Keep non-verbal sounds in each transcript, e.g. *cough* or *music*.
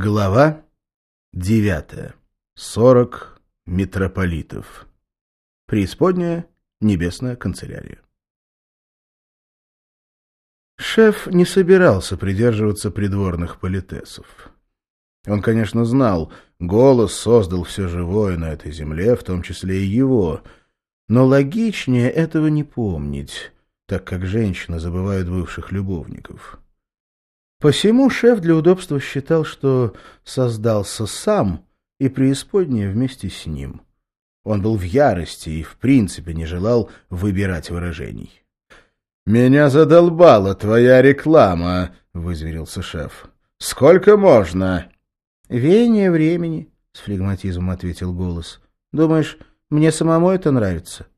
Глава девятая. Сорок митрополитов. Преисподняя небесная канцелярия. Шеф не собирался придерживаться придворных политесов. Он, конечно, знал, голос создал все живое на этой земле, в том числе и его, но логичнее этого не помнить, так как женщины забывают бывших любовников. Посему шеф для удобства считал, что создался сам и преисподнее вместе с ним. Он был в ярости и в принципе не желал выбирать выражений. «Меня задолбала твоя реклама», — вызверился шеф. «Сколько можно?» «Веяние времени», — с флегматизмом ответил голос. «Думаешь, мне самому это нравится?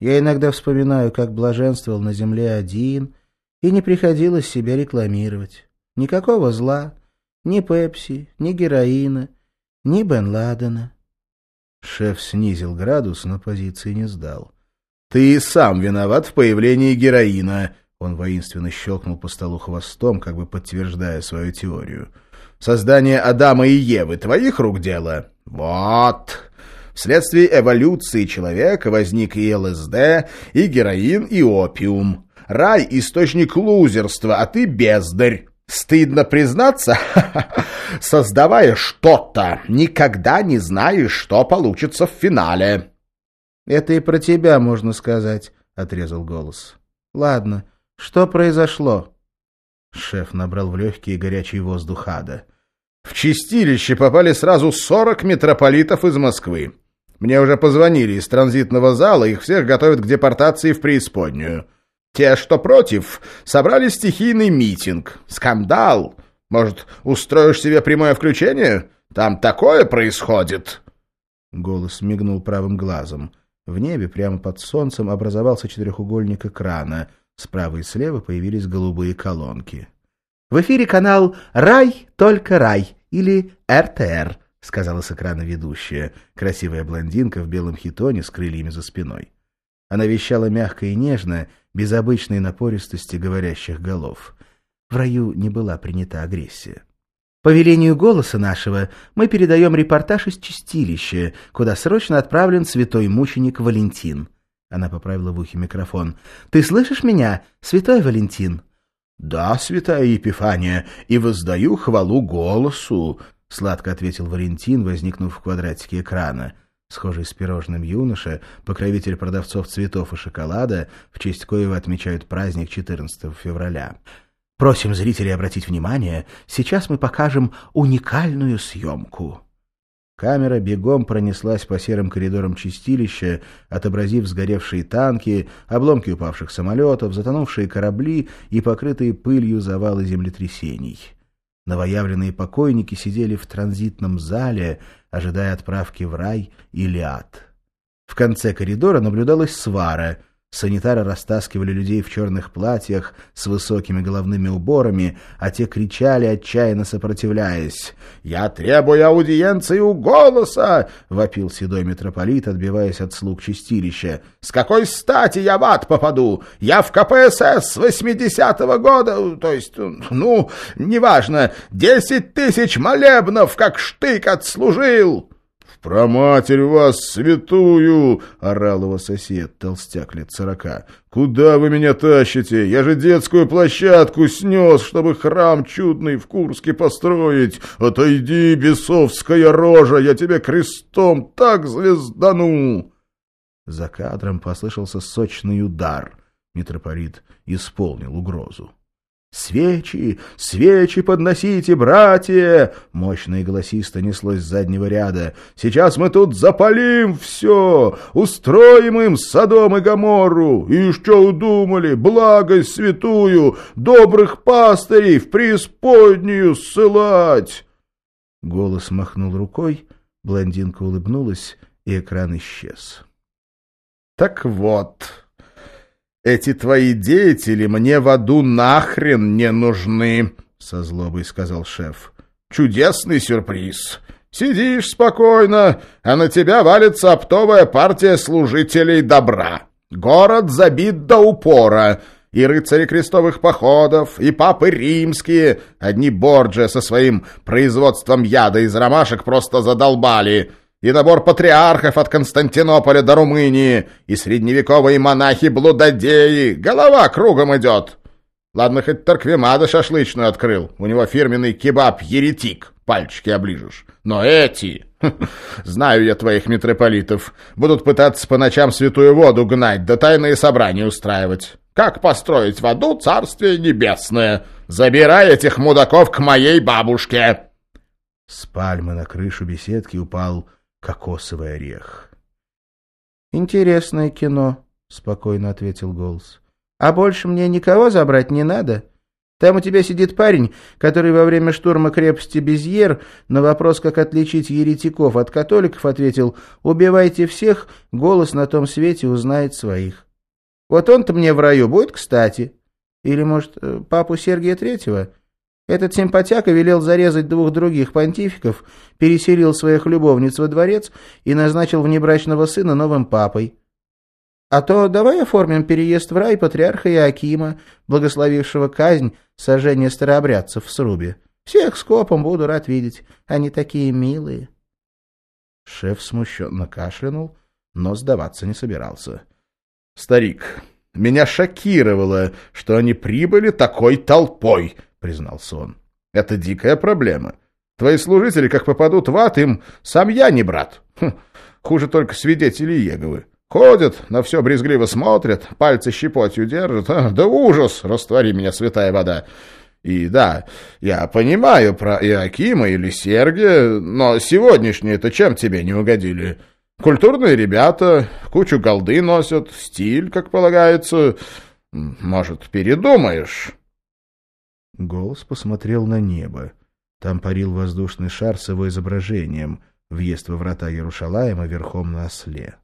Я иногда вспоминаю, как блаженствовал на земле один, и не приходилось себя рекламировать». Никакого зла, ни Пепси, ни героина, ни Бен Ладена. Шеф снизил градус, но позиции не сдал. «Ты сам виноват в появлении героина!» Он воинственно щелкнул по столу хвостом, как бы подтверждая свою теорию. «Создание Адама и Евы — твоих рук дело?» «Вот!» Вследствие эволюции человека возник и ЛСД, и героин, и опиум. Рай — источник лузерства, а ты бездарь. Стыдно признаться, *laughs* создавая что-то, никогда не знаешь, что получится в финале. — Это и про тебя можно сказать, — отрезал голос. — Ладно, что произошло? Шеф набрал в легкий горячий воздух ада. — В чистилище попали сразу сорок митрополитов из Москвы. Мне уже позвонили из транзитного зала, их всех готовят к депортации в преисподнюю. Те, что против, собрали стихийный митинг. Скандал. Может, устроишь себе прямое включение? Там такое происходит. Голос мигнул правым глазом. В небе прямо под солнцем образовался четырехугольник экрана. Справа и слева появились голубые колонки. «В эфире канал «Рай, только рай» или «РТР», — сказала с экрана ведущая, красивая блондинка в белом хитоне с крыльями за спиной. Она вещала мягко и нежно, без обычной напористости говорящих голов. В раю не была принята агрессия. По велению голоса нашего мы передаем репортаж из чистилища, куда срочно отправлен святой мученик Валентин. Она поправила в ухе микрофон. «Ты слышишь меня, святой Валентин?» «Да, святая Епифания, и воздаю хвалу голосу», — сладко ответил Валентин, возникнув в квадратике экрана схожий с пирожным юноша, покровитель продавцов цветов и шоколада, в честь коего отмечают праздник 14 февраля. Просим зрителей обратить внимание, сейчас мы покажем уникальную съемку. Камера бегом пронеслась по серым коридорам чистилища, отобразив сгоревшие танки, обломки упавших самолетов, затонувшие корабли и покрытые пылью завалы землетрясений. Новоявленные покойники сидели в транзитном зале, ожидая отправки в рай или ад. В конце коридора наблюдалась свара — Санитары растаскивали людей в черных платьях с высокими головными уборами, а те кричали, отчаянно сопротивляясь. «Я требую аудиенции у голоса!» — вопил седой митрополит, отбиваясь от слуг чистилища. «С какой стати я в ад попаду? Я в КПСС с восьмидесятого года, то есть, ну, неважно, десять тысяч молебнов, как штык отслужил!» «Про матерь вас святую!» — орал его сосед, толстяк лет сорока. «Куда вы меня тащите? Я же детскую площадку снес, чтобы храм чудный в Курске построить. Отойди, бесовская рожа, я тебе крестом так звездану!» За кадром послышался сочный удар. Митрополит исполнил угрозу. «Свечи! Свечи подносите, братья!» Мощно и голосисто неслось с заднего ряда. «Сейчас мы тут запалим все! Устроим им Содом и Гоморру! И что удумали? Благость святую! Добрых пастырей в преисподнюю ссылать!» Голос махнул рукой, блондинка улыбнулась, и экран исчез. «Так вот...» Эти твои деятели мне в аду нахрен не нужны, — со злобой сказал шеф. Чудесный сюрприз. Сидишь спокойно, а на тебя валится оптовая партия служителей добра. Город забит до упора. И рыцари крестовых походов, и папы римские. Одни Борджи со своим производством яда из ромашек просто задолбали. И набор патриархов от Константинополя до Румынии, и средневековые монахи-блудодеи. Голова кругом идет. Ладно, хоть Тарквимада шашлычную открыл. У него фирменный кебаб-еретик. Пальчики оближешь. Но эти... *laughs* Знаю я твоих митрополитов. Будут пытаться по ночам святую воду гнать, да тайные собрания устраивать. Как построить в аду царствие небесное? Забирай этих мудаков к моей бабушке!» С пальмы на крышу беседки упал кокосовый орех. «Интересное кино», — спокойно ответил голос. А больше мне никого забрать не надо. Там у тебя сидит парень, который во время штурма крепости Безьер на вопрос, как отличить еретиков от католиков, ответил «Убивайте всех, голос на том свете узнает своих». Вот он-то мне в раю будет кстати. Или, может, э, папу Сергия Третьего? Этот симпатяка велел зарезать двух других понтификов, переселил своих любовниц во дворец и назначил внебрачного сына новым папой. А то давай оформим переезд в рай патриарха Иакима, благословившего казнь сожжения старообрядцев в срубе. Всех скопом буду рад видеть. Они такие милые. Шеф смущенно кашлянул, но сдаваться не собирался. — Старик, меня шокировало, что они прибыли такой толпой, — признался он. — Это дикая проблема. Твои служители, как попадут в ад, им сам я не брат. Хм, хуже только свидетели Еговы. Ходят, на все брезгливо смотрят, пальцы щепотью держат. А, да ужас, раствори меня, святая вода. И да, я понимаю про Иакима или Сергия, но сегодняшние-то чем тебе не угодили? Культурные ребята, кучу голды носят, стиль, как полагается. Может, передумаешь?» Голос посмотрел на небо. Там парил воздушный шар с его изображением, въезд во врата Ярушалаема верхом на осле.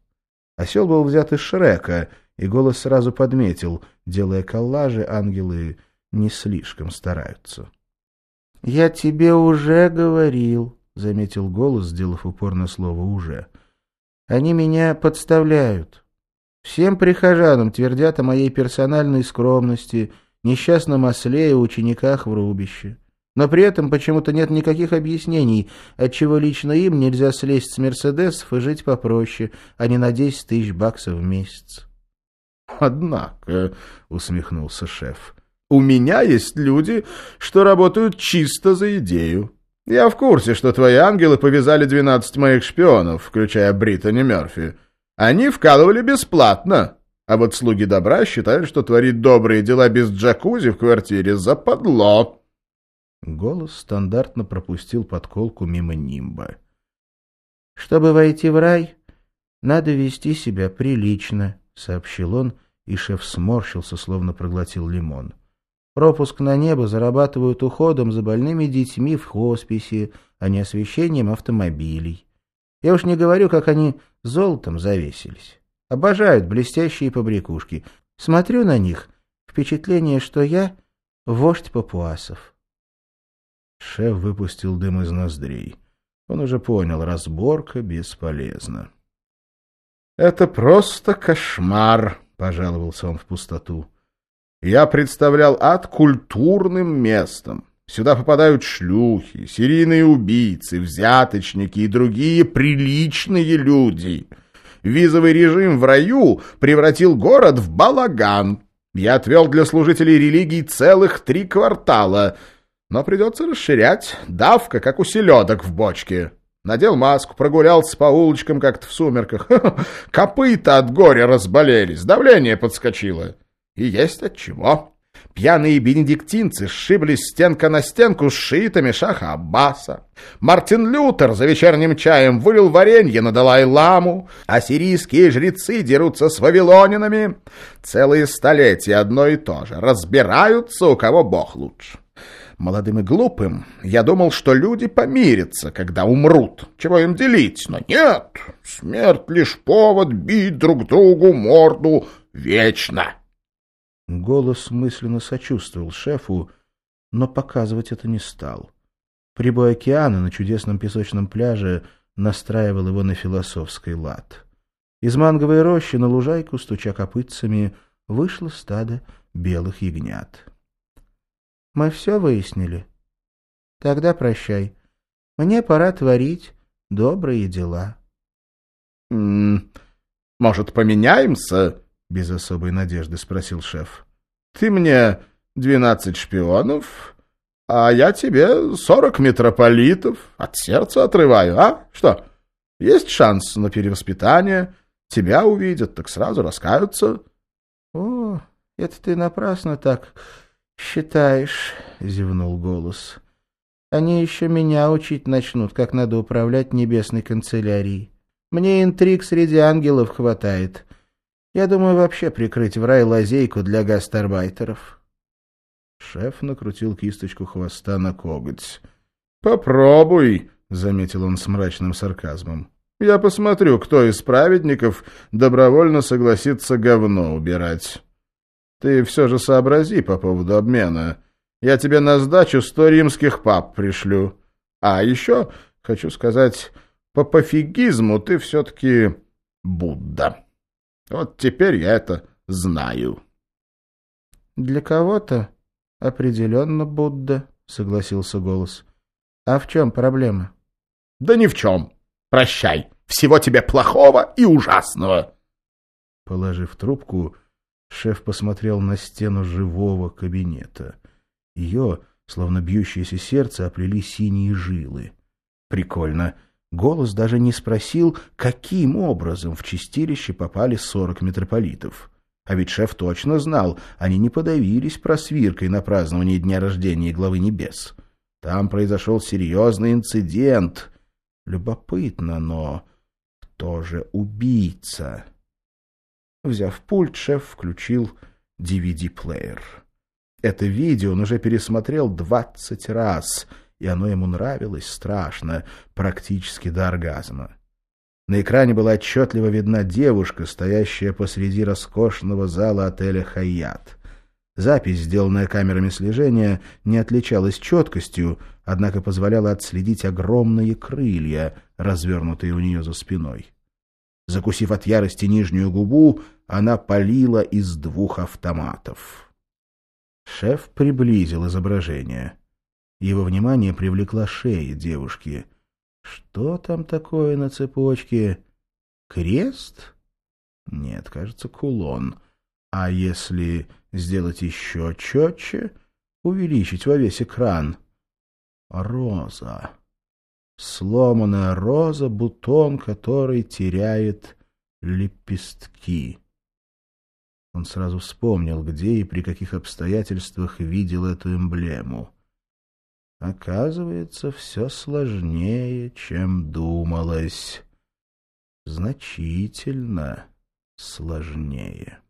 Осел был взят из Шрека, и голос сразу подметил, делая коллажи, ангелы не слишком стараются. — Я тебе уже говорил, — заметил голос, сделав упор на слово «уже». — Они меня подставляют. Всем прихожанам твердят о моей персональной скромности, несчастном осле и учениках в рубище. Но при этом почему-то нет никаких объяснений, отчего лично им нельзя слезть с «Мерседесов» и жить попроще, а не на десять тысяч баксов в месяц. «Однако», — усмехнулся шеф, — «у меня есть люди, что работают чисто за идею. Я в курсе, что твои ангелы повязали двенадцать моих шпионов, включая Британи Мерфи. Они вкалывали бесплатно». А вот слуги добра считают, что творить добрые дела без джакузи в квартире западло. Голос стандартно пропустил подколку мимо нимба. «Чтобы войти в рай, надо вести себя прилично», — сообщил он, и шеф сморщился, словно проглотил лимон. «Пропуск на небо зарабатывают уходом за больными детьми в хосписе, а не освещением автомобилей. Я уж не говорю, как они золотом завесились. Обожают блестящие побрякушки. Смотрю на них, впечатление, что я вождь папуасов». Шеф выпустил дым из ноздрей. Он уже понял, разборка бесполезна. «Это просто кошмар», — пожаловался он в пустоту. «Я представлял ад культурным местом. Сюда попадают шлюхи, серийные убийцы, взяточники и другие приличные люди. Визовый режим в раю превратил город в балаган. Я отвел для служителей религий целых три квартала — но придется расширять. Давка, как у селедок в бочке. Надел маску, прогулялся по улочкам как-то в сумерках. *laughs* Копыта от горя разболелись, давление подскочило. И есть от чего. Пьяные бенедиктинцы сшиблись стенка на стенку с шиитами шаха Аббаса. Мартин Лютер за вечерним чаем вылил варенье на Далай-ламу, а сирийские жрецы дерутся с вавилонинами. Целые столетия одно и то же. Разбираются, у кого бог лучше молодым и глупым, я думал, что люди помирятся, когда умрут. Чего им делить? Но нет, смерть лишь повод бить друг другу морду вечно. Голос мысленно сочувствовал шефу, но показывать это не стал. Прибой океана на чудесном песочном пляже настраивал его на философский лад. Из манговой рощи на лужайку, стуча копытцами, вышло стадо белых ягнят. «Мы все выяснили. Тогда прощай. Мне пора творить добрые дела». «Может, поменяемся?» — без особой надежды спросил шеф. «Ты мне двенадцать шпионов, а я тебе сорок митрополитов. От сердца отрываю, а? Что, есть шанс на перевоспитание? Тебя увидят, так сразу раскаются». «О, это ты напрасно так считаешь», — зевнул голос. «Они еще меня учить начнут, как надо управлять небесной канцелярией. Мне интриг среди ангелов хватает. Я думаю вообще прикрыть в рай лазейку для гастарбайтеров». Шеф накрутил кисточку хвоста на коготь. «Попробуй», — заметил он с мрачным сарказмом. «Я посмотрю, кто из праведников добровольно согласится говно убирать. Ты все же сообрази по поводу обмена. Я тебе на сдачу сто римских пап пришлю. А еще, хочу сказать, по пофигизму ты все-таки Будда. Вот теперь я это знаю». «Для кого-то «Определенно Будда», — согласился голос. «А в чем проблема?» «Да ни в чем. Прощай. Всего тебе плохого и ужасного». Положив трубку, шеф посмотрел на стену живого кабинета. Ее, словно бьющееся сердце, оплели синие жилы. Прикольно. Голос даже не спросил, каким образом в чистилище попали сорок митрополитов. А ведь шеф точно знал, они не подавились просвиркой на праздновании дня рождения главы небес. Там произошел серьезный инцидент. Любопытно, но кто же убийца? Взяв пульт, шеф включил DVD-плеер. Это видео он уже пересмотрел двадцать раз, и оно ему нравилось страшно, практически до оргазма. На экране была отчетливо видна девушка, стоящая посреди роскошного зала отеля «Хайят». Запись, сделанная камерами слежения, не отличалась четкостью, однако позволяла отследить огромные крылья, развернутые у нее за спиной. Закусив от ярости нижнюю губу, она палила из двух автоматов. Шеф приблизил изображение. Его внимание привлекла шея девушки — что там такое на цепочке? Крест? Нет, кажется, кулон. А если сделать еще четче, увеличить во весь экран? Роза. Сломанная роза, бутон который теряет лепестки. Он сразу вспомнил, где и при каких обстоятельствах видел эту эмблему. Оказывается, все сложнее, чем думалось. Значительно сложнее.